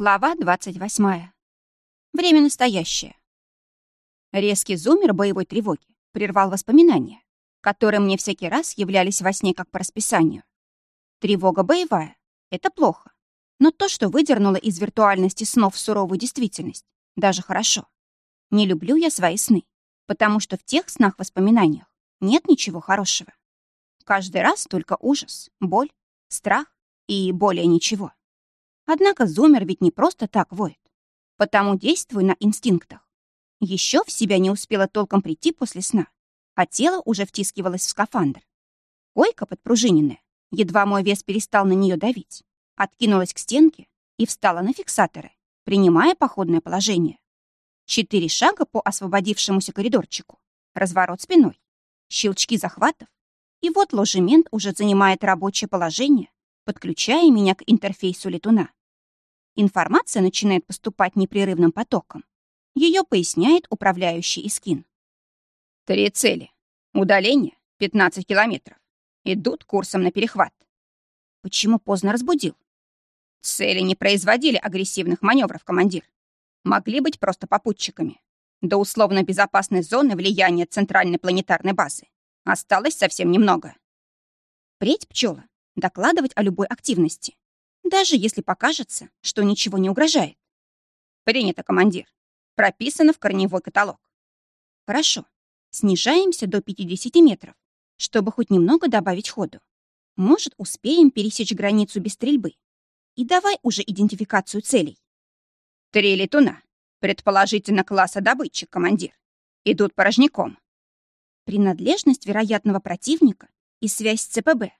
Глава 28. Время настоящее. Резкий зумер боевой тревоги прервал воспоминания, которые мне всякий раз являлись во сне как по расписанию. Тревога боевая — это плохо. Но то, что выдернуло из виртуальности снов суровую действительность, даже хорошо. Не люблю я свои сны, потому что в тех снах-воспоминаниях нет ничего хорошего. Каждый раз только ужас, боль, страх и более ничего. Однако зумер ведь не просто так воет. Потому действуй на инстинктах. Еще в себя не успела толком прийти после сна, а тело уже втискивалось в скафандр. Койка подпружиненная, едва мой вес перестал на нее давить, откинулась к стенке и встала на фиксаторы, принимая походное положение. Четыре шага по освободившемуся коридорчику, разворот спиной, щелчки захватов, и вот ложемент уже занимает рабочее положение, подключая меня к интерфейсу летуна. Информация начинает поступать непрерывным потоком. Ее поясняет управляющий Искин. Три цели. Удаление — 15 километров. Идут курсом на перехват. Почему поздно разбудил? Цели не производили агрессивных маневров, командир. Могли быть просто попутчиками. До условно безопасной зоны влияния центральной планетарной базы осталось совсем немного. Преть пчела, докладывать о любой активности даже если покажется, что ничего не угрожает. Принято, командир. Прописано в корневой каталог. Хорошо. Снижаемся до 50 метров, чтобы хоть немного добавить ходу. Может, успеем пересечь границу без стрельбы. И давай уже идентификацию целей. Три летуна. Предположительно, класса добытчик, командир. Идут порожняком. Принадлежность вероятного противника и связь с ЦПБ.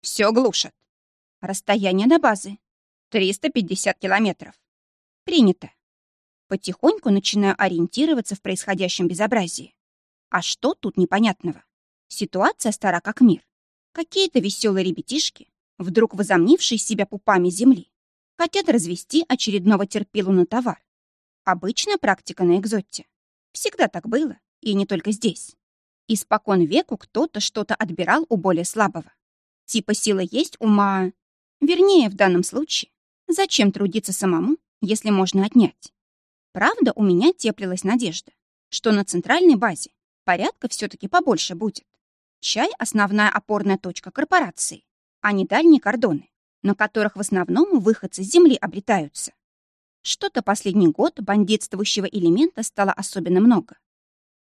Все глушат. Расстояние до базы. 350 километров. Принято. Потихоньку начинаю ориентироваться в происходящем безобразии. А что тут непонятного? Ситуация стара как мир. Какие-то веселые ребятишки, вдруг возомнившие себя пупами земли, хотят развести очередного терпилу на товар. Обычная практика на экзоте. Всегда так было, и не только здесь. Испокон веку кто-то что-то отбирал у более слабого. Типа сила есть, ума... Вернее, в данном случае, зачем трудиться самому, если можно отнять? Правда, у меня теплилась надежда, что на центральной базе порядка все-таки побольше будет. Чай — основная опорная точка корпорации, а не дальние кордоны, на которых в основном выходцы с земли обретаются. Что-то последний год бандитствующего элемента стало особенно много.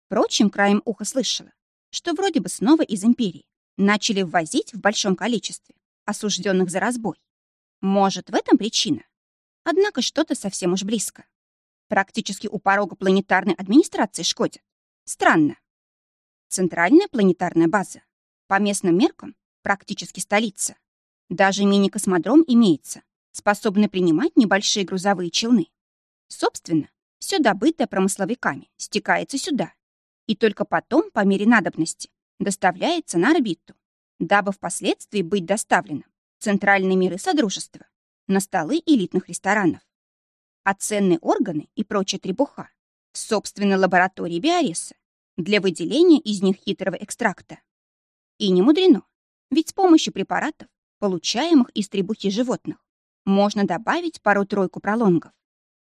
Впрочем, краем уха слышала, что вроде бы снова из империи начали ввозить в большом количестве осужденных за разбой. Может, в этом причина? Однако что-то совсем уж близко. Практически у порога планетарной администрации шкодят. Странно. Центральная планетарная база. По местным меркам практически столица. Даже мини-космодром имеется, способный принимать небольшие грузовые челны. Собственно, все добытое промысловиками стекается сюда и только потом, по мере надобности, доставляется на орбиту дабы впоследствии быть доставленным в центральные миры Содружества, на столы элитных ресторанов. А ценные органы и прочая требуха в собственной лаборатории Биореса для выделения из них хитрого экстракта. И не мудрено, ведь с помощью препаратов, получаемых из требухи животных, можно добавить пару-тройку пролонгов.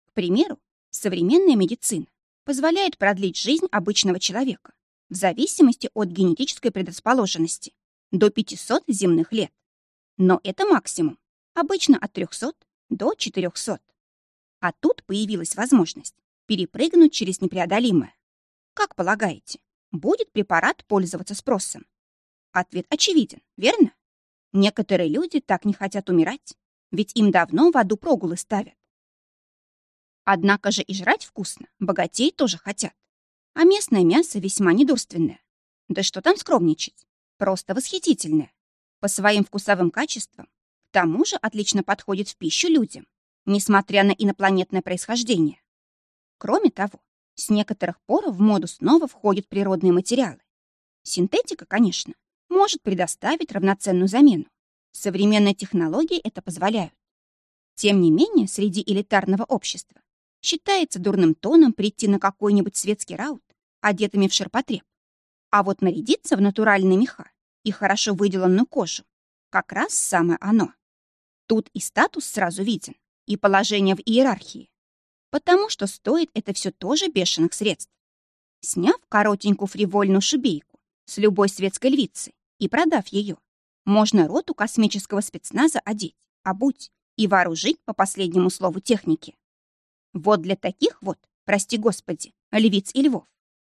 К примеру, современная медицина позволяет продлить жизнь обычного человека в зависимости от генетической предрасположенности до 500 земных лет. Но это максимум, обычно от 300 до 400. А тут появилась возможность перепрыгнуть через непреодолимое. Как полагаете, будет препарат пользоваться спросом? Ответ очевиден, верно? Некоторые люди так не хотят умирать, ведь им давно в аду прогулы ставят. Однако же и жрать вкусно богатей тоже хотят. А местное мясо весьма недурственное. Да что там скромничать? Просто восхитительное. По своим вкусовым качествам, к тому же отлично подходит в пищу людям, несмотря на инопланетное происхождение. Кроме того, с некоторых пор в моду снова входят природные материалы. Синтетика, конечно, может предоставить равноценную замену. Современные технологии это позволяют. Тем не менее, среди элитарного общества считается дурным тоном прийти на какой-нибудь светский раут, одетыми в ширпотреб, а вот нарядиться в натуральные меха и хорошо выделанную кожу — как раз самое оно. Тут и статус сразу виден. и положение в иерархии. Потому что стоит это все тоже бешеных средств. Сняв коротенькую фривольную шубейку с любой светской львицы и продав ее, можно роту космического спецназа одеть, обуть и вооружить по последнему слову техники. Вот для таких вот, прости господи, львиц и львов,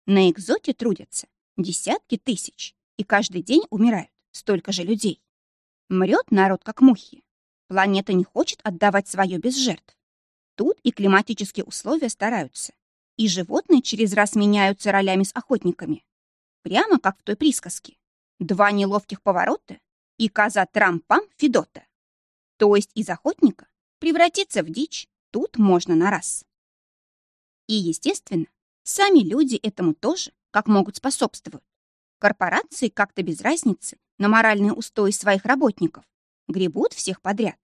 на экзоте трудятся десятки тысяч, и каждый день умирают столько же людей. Мрет народ, как мухи. Планета не хочет отдавать свое без жертв. Тут и климатические условия стараются, и животные через раз меняются ролями с охотниками. Прямо как в той присказке. Два неловких поворота, и коза Трампам Федота. То есть из охотника превратиться в дичь тут можно на раз. И, естественно, сами люди этому тоже как могут способствуют. Корпорации как-то без разницы на моральные устои своих работников гребут всех подряд.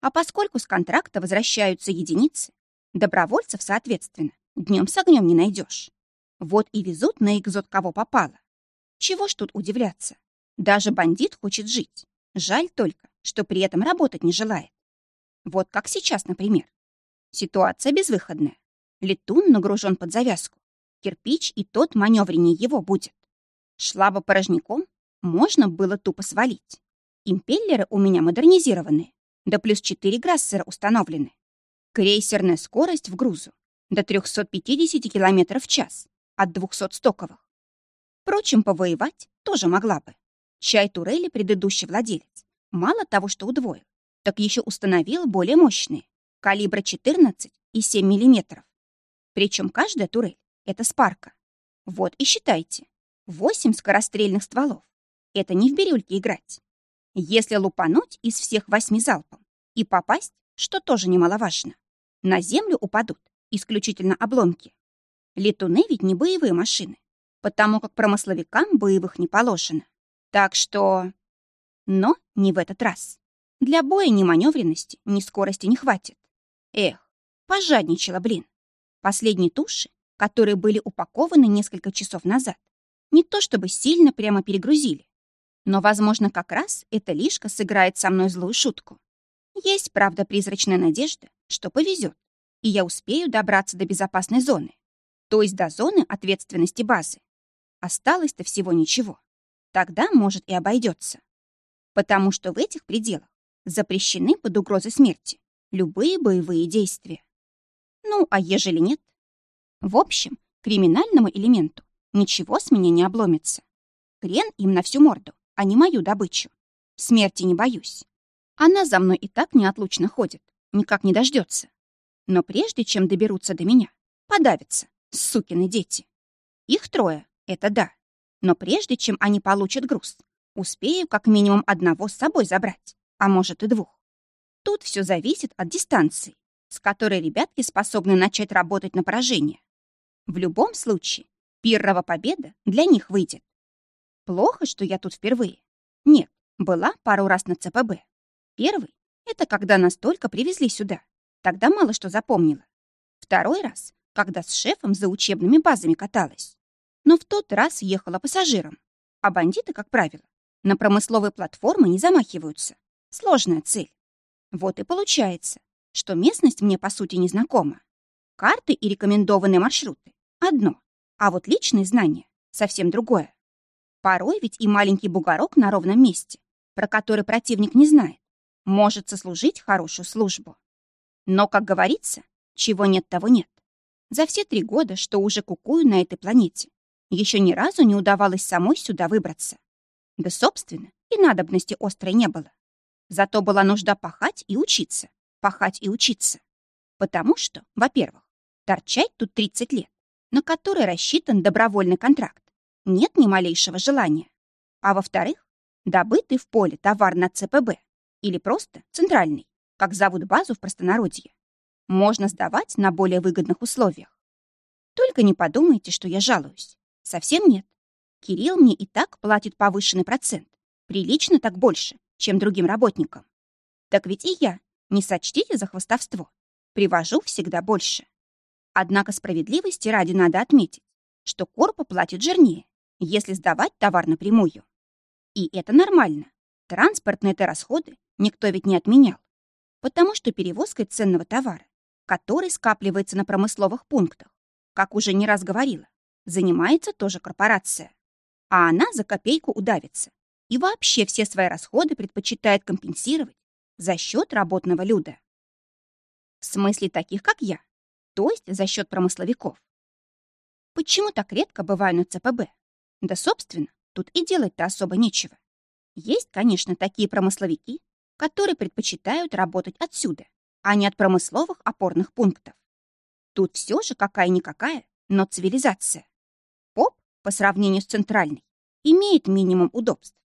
А поскольку с контракта возвращаются единицы, добровольцев, соответственно, днем с огнем не найдешь. Вот и везут на экзот кого попало. Чего ж тут удивляться? Даже бандит хочет жить. Жаль только, что при этом работать не желает. Вот как сейчас, например. Ситуация безвыходная. Летун нагружен под завязку. Кирпич и тот маневреннее его будет. Шла бы порожняком, можно было тупо свалить. Импеллеры у меня модернизированные, да плюс 4 грассера установлены. Крейсерная скорость в грузу до 350 км в час от 200 стоковых. Впрочем, повоевать тоже могла бы. Чай турели предыдущий владелец мало того, что удвоил, так еще установил более мощные, калибра 14 и 7 мм. Причем каждая турель — это спарка. Вот и считайте. 8 скорострельных стволов. Это не в бирюльке играть. Если лупануть из всех восьми залпом и попасть, что тоже немаловажно, на землю упадут исключительно обломки. Летуны ведь не боевые машины, потому как промысловикам боевых не положено. Так что... Но не в этот раз. Для боя ни маневренности, ни скорости не хватит. Эх, пожадничала, блин. Последние туши, которые были упакованы несколько часов назад, не то чтобы сильно прямо перегрузили. Но, возможно, как раз эта лишка сыграет со мной злую шутку. Есть, правда, призрачная надежда, что повезет, и я успею добраться до безопасной зоны, то есть до зоны ответственности базы. Осталось-то всего ничего тогда, может, и обойдется. Потому что в этих пределах запрещены под угрозой смерти любые боевые действия. Ну, а ежели нет? В общем, криминальному элементу ничего с меня не обломится. Крен им на всю морду, а не мою добычу. Смерти не боюсь. Она за мной и так неотлучно ходит, никак не дождется. Но прежде чем доберутся до меня, подавятся, сукины дети. Их трое, это да. Но прежде чем они получат груз, успею как минимум одного с собой забрать, а может и двух. Тут все зависит от дистанции, с которой ребятки способны начать работать на поражение. В любом случае, Пиррова победа для них выйдет. Плохо, что я тут впервые. Нет, была пару раз на ЦПБ. Первый — это когда нас только привезли сюда. Тогда мало что запомнила. Второй раз, когда с шефом за учебными базами каталась но в тот раз ехала пассажиром. А бандиты, как правило, на промысловые платформы не замахиваются. Сложная цель. Вот и получается, что местность мне, по сути, не знакома. Карты и рекомендованные маршруты — одно, а вот личные знания — совсем другое. Порой ведь и маленький бугорок на ровном месте, про который противник не знает, может сослужить хорошую службу. Но, как говорится, чего нет, того нет. За все три года, что уже кукую на этой планете, еще ни разу не удавалось самой сюда выбраться. Да, собственно, и надобности острой не было. Зато была нужда пахать и учиться, пахать и учиться. Потому что, во-первых, торчать тут 30 лет, на который рассчитан добровольный контракт, нет ни малейшего желания. А во-вторых, добытый в поле товар на ЦПБ или просто центральный, как зовут базу в простонародье, можно сдавать на более выгодных условиях. Только не подумайте, что я жалуюсь. Совсем нет. Кирилл мне и так платит повышенный процент. Прилично так больше, чем другим работникам. Так ведь и я, не сочтите за хвостовство, привожу всегда больше. Однако справедливости ради надо отметить, что Корпа платит жирнее, если сдавать товар напрямую. И это нормально. Транспортные-то расходы никто ведь не отменял. Потому что перевозкой ценного товара, который скапливается на промысловых пунктах, как уже не раз говорила, занимается тоже корпорация. А она за копейку удавится и вообще все свои расходы предпочитает компенсировать за счет работного люда. В смысле таких, как я, то есть за счет промысловиков. Почему так редко бываю на ЦПБ? Да, собственно, тут и делать-то особо нечего. Есть, конечно, такие промысловики, которые предпочитают работать отсюда, а не от промысловых опорных пунктов. Тут все же какая-никакая, но цивилизация. ПОП, по сравнению с центральной, имеет минимум удобств.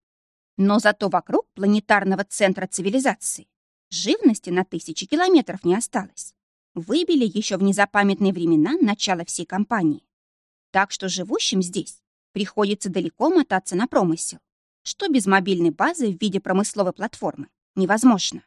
Но зато вокруг планетарного центра цивилизации живности на тысячи километров не осталось. Выбили еще в незапамятные времена начало всей кампании. Так что живущим здесь приходится далеко мотаться на промысел, что без мобильной базы в виде промысловой платформы невозможно.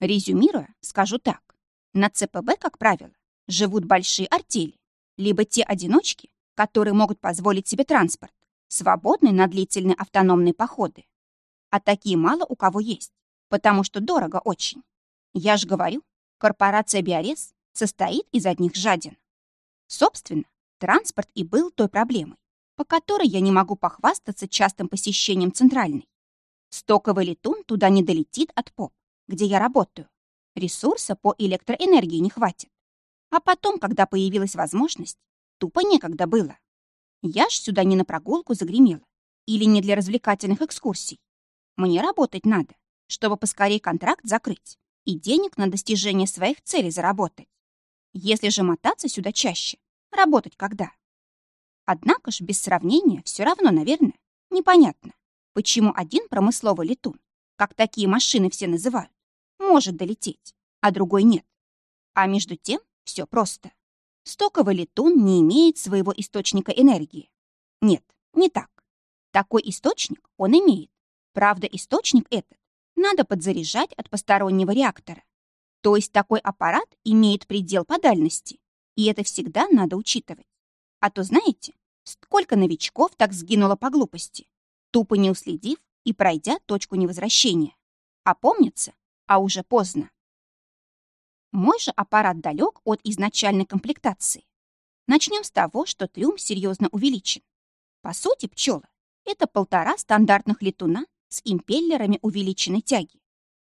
Резюмируя, скажу так. На ЦПБ, как правило, живут большие артели, либо те одиночки, которые могут позволить себе транспорт, свободный на длительные автономные походы. А такие мало у кого есть, потому что дорого очень. Я же говорю, корпорация «Биорез» состоит из одних жадин. Собственно, транспорт и был той проблемой, по которой я не могу похвастаться частым посещением Центральной. Стоковый летун туда не долетит от ПОП, где я работаю. Ресурса по электроэнергии не хватит. А потом, когда появилась возможность, тупо некогда было. Я ж сюда не на прогулку загремела или не для развлекательных экскурсий. Мне работать надо, чтобы поскорее контракт закрыть и денег на достижение своих целей заработать. Если же мотаться сюда чаще, работать когда? Однако ж без сравнения все равно, наверное, непонятно, Почему один промысловый летун, как такие машины все называют, может долететь, а другой нет? А между тем все просто. Стоковый летун не имеет своего источника энергии. Нет, не так. Такой источник он имеет. Правда, источник этот надо подзаряжать от постороннего реактора. То есть такой аппарат имеет предел по дальности, и это всегда надо учитывать. А то, знаете, сколько новичков так сгинуло по глупости, тупо не уследив и пройдя точку невозвращения. А помнится, а уже поздно. Мой же аппарат далек от изначальной комплектации. Начнем с того, что трюм серьезно увеличен. По сути, пчела — это полтора стандартных летуна с импеллерами увеличенной тяги.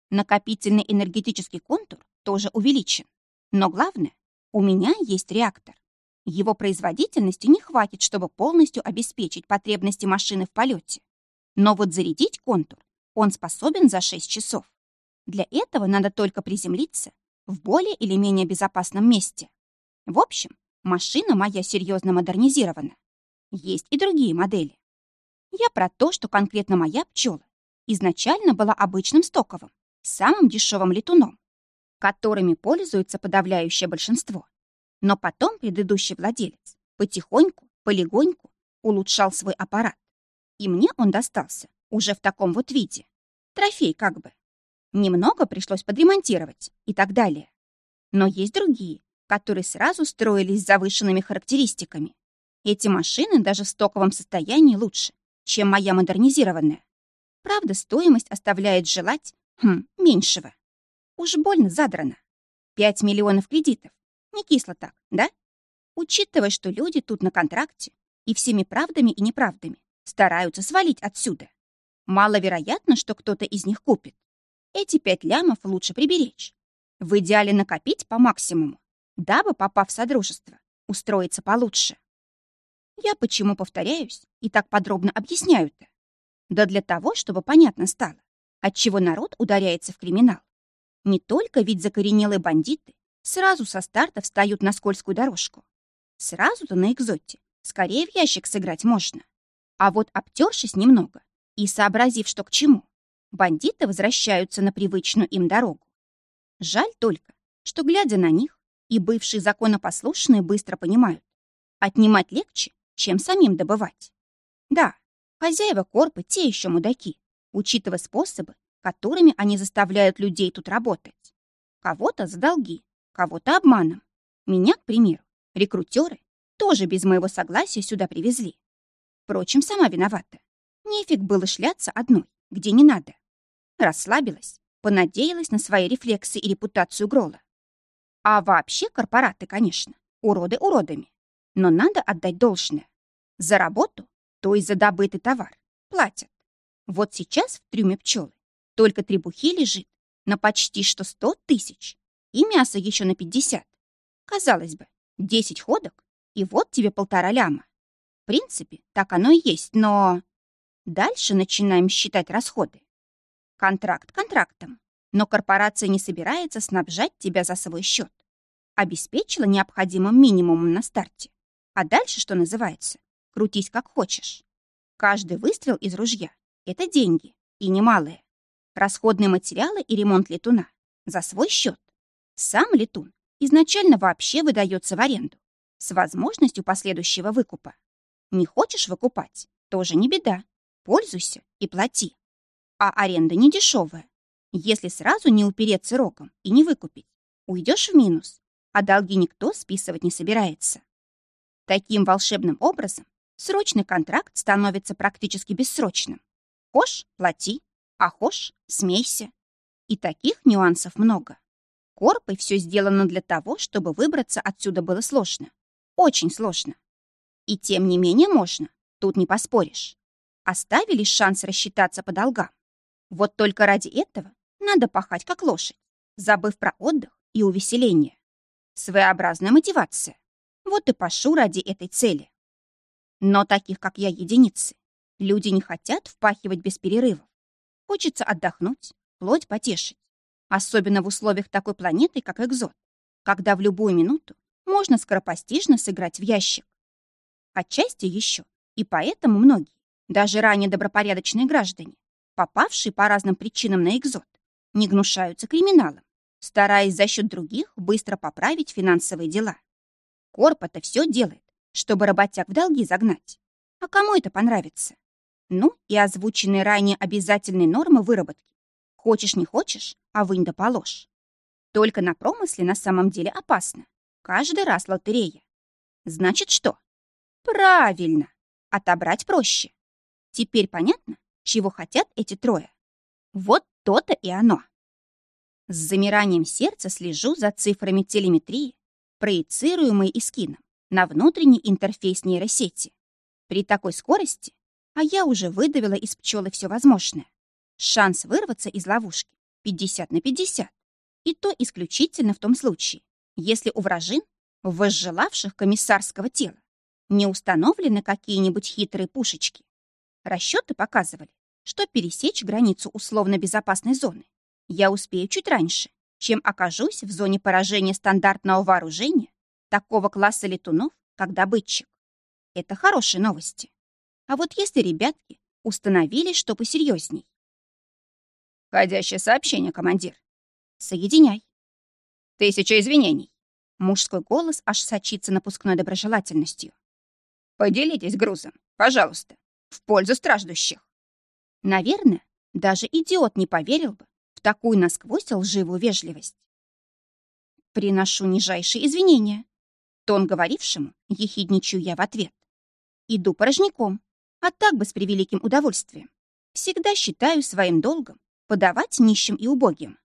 Накопительный энергетический контур тоже увеличен. Но главное, у меня есть реактор. Его производительности не хватит, чтобы полностью обеспечить потребности машины в полете. Но вот зарядить контур он способен за 6 часов. Для этого надо только приземлиться в более или менее безопасном месте. В общем, машина моя серьезно модернизирована. Есть и другие модели. Я про то, что конкретно моя пчела изначально была обычным стоковым, самым дешевым летуном, которыми пользуется подавляющее большинство. Но потом предыдущий владелец потихоньку, полегоньку улучшал свой аппарат. И мне он достался уже в таком вот виде. Трофей как бы. Немного пришлось подремонтировать и так далее. Но есть другие, которые сразу строились с завышенными характеристиками. Эти машины даже в стоковом состоянии лучше, чем моя модернизированная. Правда, стоимость оставляет желать, хм, меньшего. Уж больно задрано. Пять миллионов кредитов. Не кисло так, да? Учитывая, что люди тут на контракте и всеми правдами и неправдами стараются свалить отсюда. Маловероятно, что кто-то из них купит. Эти пять лямов лучше приберечь. В идеале накопить по максимуму, дабы, попав в содружество, устроиться получше. Я почему повторяюсь и так подробно объясняю-то? Да для того, чтобы понятно стало, отчего народ ударяется в криминал. Не только ведь закоренелые бандиты сразу со старта встают на скользкую дорожку. Сразу-то на экзоте скорее в ящик сыграть можно. А вот обтершись немного и сообразив, что к чему, бандиты возвращаются на привычную им дорогу. Жаль только, что, глядя на них, и бывшие законопослушные быстро понимают, отнимать легче, чем самим добывать. Да, хозяева корпы те еще мудаки, учитывая способы, которыми они заставляют людей тут работать. Кого-то за долги, кого-то обманом. Меня, к примеру, рекрутеры тоже без моего согласия сюда привезли. Впрочем, сама виновата. Нефиг было шляться одной, где не надо. Расслабилась, Понадеялась на свои рефлексы и репутацию Грола. А вообще корпораты, конечно, уроды уродами. Но надо отдать должное. За работу, то есть за добытый товар, платят. Вот сейчас в трюме пчелы только требухи лежит на почти что сто тысяч, и мясо еще на пятьдесят. Казалось бы, десять ходок, и вот тебе полтора ляма. В принципе, так оно и есть, но... Дальше начинаем считать расходы. Контракт контрактом, но корпорация не собирается снабжать тебя за свой счет. Обеспечила необходимым минимумом на старте. А дальше, что называется, крутись как хочешь. Каждый выстрел из ружья — это деньги, и немалые. Расходные материалы и ремонт летуна за свой счет. Сам летун изначально вообще выдается в аренду с возможностью последующего выкупа. Не хочешь выкупать? Тоже не беда. Пользуйся и плати. А аренда не дешевая. Если сразу не упереться рогом и не выкупить, уйдешь в минус, а долги никто списывать не собирается. Таким волшебным образом срочный контракт становится практически бессрочным. Хошь — плати, а хошь — смейся. И таких нюансов много. Корпой все сделано для того, чтобы выбраться отсюда было сложно. Очень сложно. И тем не менее можно, тут не поспоришь. Оставили шанс рассчитаться по долгам. Вот только ради этого надо пахать как лошадь, забыв про отдых и увеселение. Своеобразная мотивация. Вот и пашу ради этой цели. Но таких, как я, единицы. Люди не хотят впахивать без перерывов. Хочется отдохнуть, плоть потешить. Особенно в условиях такой планеты, как Экзот, когда в любую минуту можно скоропостижно сыграть в ящик. Отчасти еще, и поэтому многие, даже ранее добропорядочные граждане, попавшие по разным причинам на Экзот, не гнушаются криминалом, стараясь за счет других быстро поправить финансовые дела. Корпо-то все делает, чтобы работяг в долги загнать. А кому это понравится? Ну и озвученные ранее обязательные нормы выработки. Хочешь, не хочешь, а вынь да положь. Только на промысле на самом деле опасно. Каждый раз лотерея. Значит, что? Правильно. Отобрать проще. Теперь понятно, чего хотят эти трое. Вот то-то и оно. С замиранием сердца слежу за цифрами телеметрии, проецируемой Искином на внутренний интерфейс нейросети. При такой скорости а я уже выдавила из пчелы все возможное. Шанс вырваться из ловушки 50 на 50. И то исключительно в том случае, если у вражин, возжелавших комиссарского тела, не установлены какие-нибудь хитрые пушечки. Расчеты показывали, что пересечь границу условно-безопасной зоны я успею чуть раньше, чем окажусь в зоне поражения стандартного вооружения такого класса летунов, как добытчик. Это хорошие новости. А вот если ребятки установили, что посерьезней. «Входящее сообщение, командир». «Соединяй». «Тысяча извинений». Мужской голос аж сочится напускной доброжелательностью. «Поделитесь грузом, пожалуйста, в пользу страждущих». Наверное, даже идиот не поверил бы в такую насквозь лживую вежливость. «Приношу нижайшие извинения». Тон говорившему ехидничаю я в ответ. «Иду порожняком, а так бы с превеликим удовольствием. Всегда считаю своим долгом подавать нищим и убогим.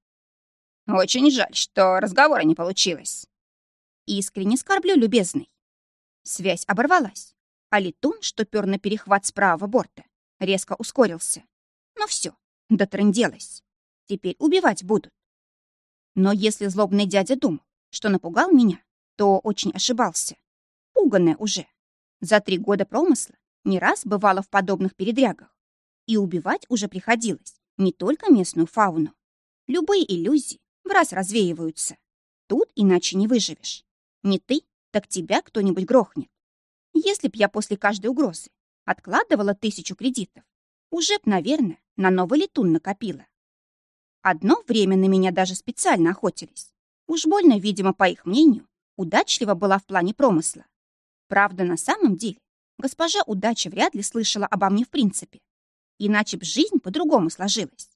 Очень жаль, что разговора не получилось. Искренне скорблю, любезный. Связь оборвалась, а летун, что пёр на перехват с правого борта, резко ускорился. Но все, дотрынделась. Теперь убивать будут. Но если злобный дядя думал, что напугал меня, то очень ошибался. Пуганная уже. За три года промысла не раз бывала в подобных передрягах. И убивать уже приходилось не только местную фауну. Любые иллюзии в раз развеиваются. Тут иначе не выживешь. Не ты, так тебя кто-нибудь грохнет. Если б я после каждой угрозы откладывала тысячу кредитов, уже б, наверное, на новый летун накопила. Одно время на меня даже специально охотились. Уж больно, видимо, по их мнению, удачлива была в плане промысла. Правда, на самом деле, госпожа удача вряд ли слышала обо мне в принципе. Иначе б жизнь по-другому сложилась.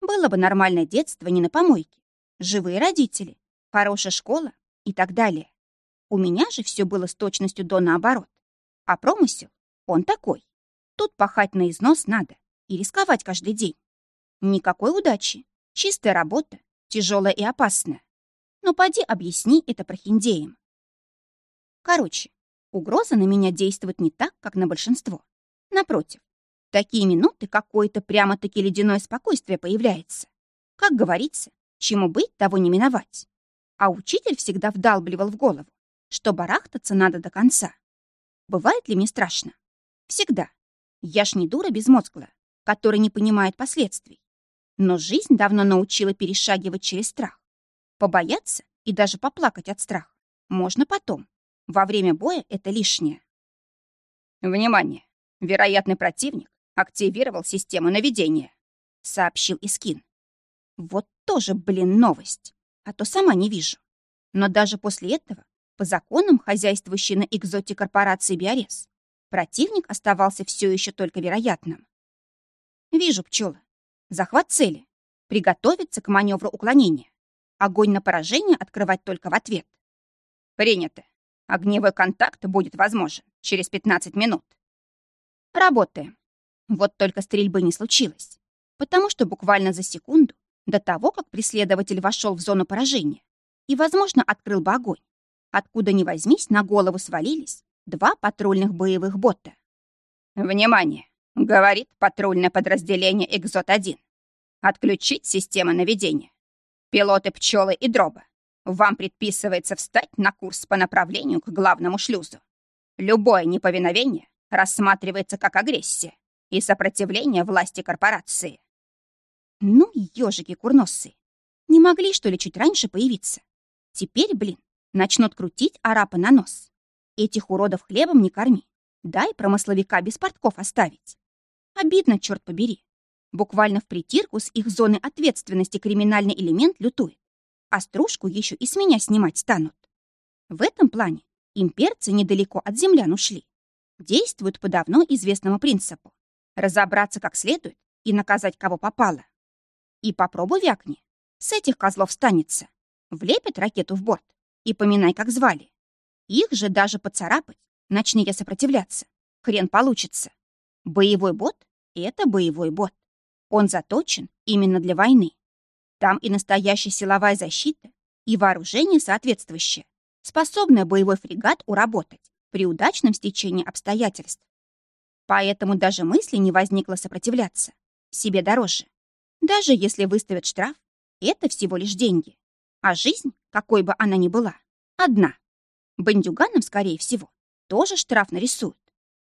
Было бы нормальное детство не на помойке. Живые родители, хорошая школа и так далее. У меня же все было с точностью до наоборот. А промысел, он такой. Тут пахать на износ надо и рисковать каждый день. Никакой удачи. Чистая работа, тяжелая и опасная. Но поди объясни это прохиндеям. Короче, угроза на меня действует не так, как на большинство. Напротив, в такие минуты какое-то прямо-таки ледяное спокойствие появляется. Как говорится, чему быть, того не миновать. А учитель всегда вдалбливал в голову, что барахтаться надо до конца. Бывает ли мне страшно? Всегда. Я ж не дура безмозглая, которая не понимает последствий. Но жизнь давно научила перешагивать через страх. Побояться и даже поплакать от страха можно потом. Во время боя это лишнее. Внимание! Вероятный противник активировал систему наведения, сообщил Искин. Вот тоже, блин, новость. А то сама не вижу. Но даже после этого, по законам, хозяйствующей на экзоте корпорации Биорез, противник оставался все еще только вероятным. Вижу, пчелы. Захват цели. Приготовиться к маневру уклонения. Огонь на поражение открывать только в ответ. Принято. Огневой контакт будет возможен через 15 минут. Работаем. Вот только стрельбы не случилось, потому что буквально за секунду до того, как преследователь вошел в зону поражения и, возможно, открыл бы огонь, откуда ни возьмись, на голову свалились два патрульных боевых бота. «Внимание!» — говорит патрульное подразделение «Экзот-1». «Отключить систему наведения. Пилоты пчелы и дроба. Вам предписывается встать на курс по направлению к главному шлюзу. Любое неповиновение рассматривается как агрессия и сопротивление власти корпорации. Ну, ежики курносые, не могли, что ли, чуть раньше появиться? Теперь, блин, начнут крутить арапа на нос. Этих уродов хлебом не корми. Дай промысловика без портков оставить. Обидно, черт побери. Буквально в притирку с их зоны ответственности криминальный элемент лютует. А стружку еще и с меня снимать станут. В этом плане имперцы недалеко от землян ушли. Действуют по давно известному принципу. Разобраться как следует и наказать кого попало. И попробуй вякни. С этих козлов станется. Влепят ракету в борт и поминай, как звали. Их же даже поцарапать, начни я сопротивляться. Хрен получится. Боевой бот — это боевой бот. Он заточен именно для войны. Там и настоящая силовая защита, и вооружение соответствующее, способное боевой фрегат уработать при удачном стечении обстоятельств. Поэтому даже мысли не возникло сопротивляться. Себе дороже. Даже если выставят штраф, это всего лишь деньги. А жизнь, какой бы она ни была, одна. Бандюганам, скорее всего, тоже штраф нарисуют.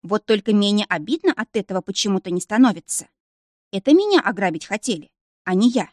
Вот только менее обидно от этого почему-то не становится. Это меня ограбить хотели, а не я.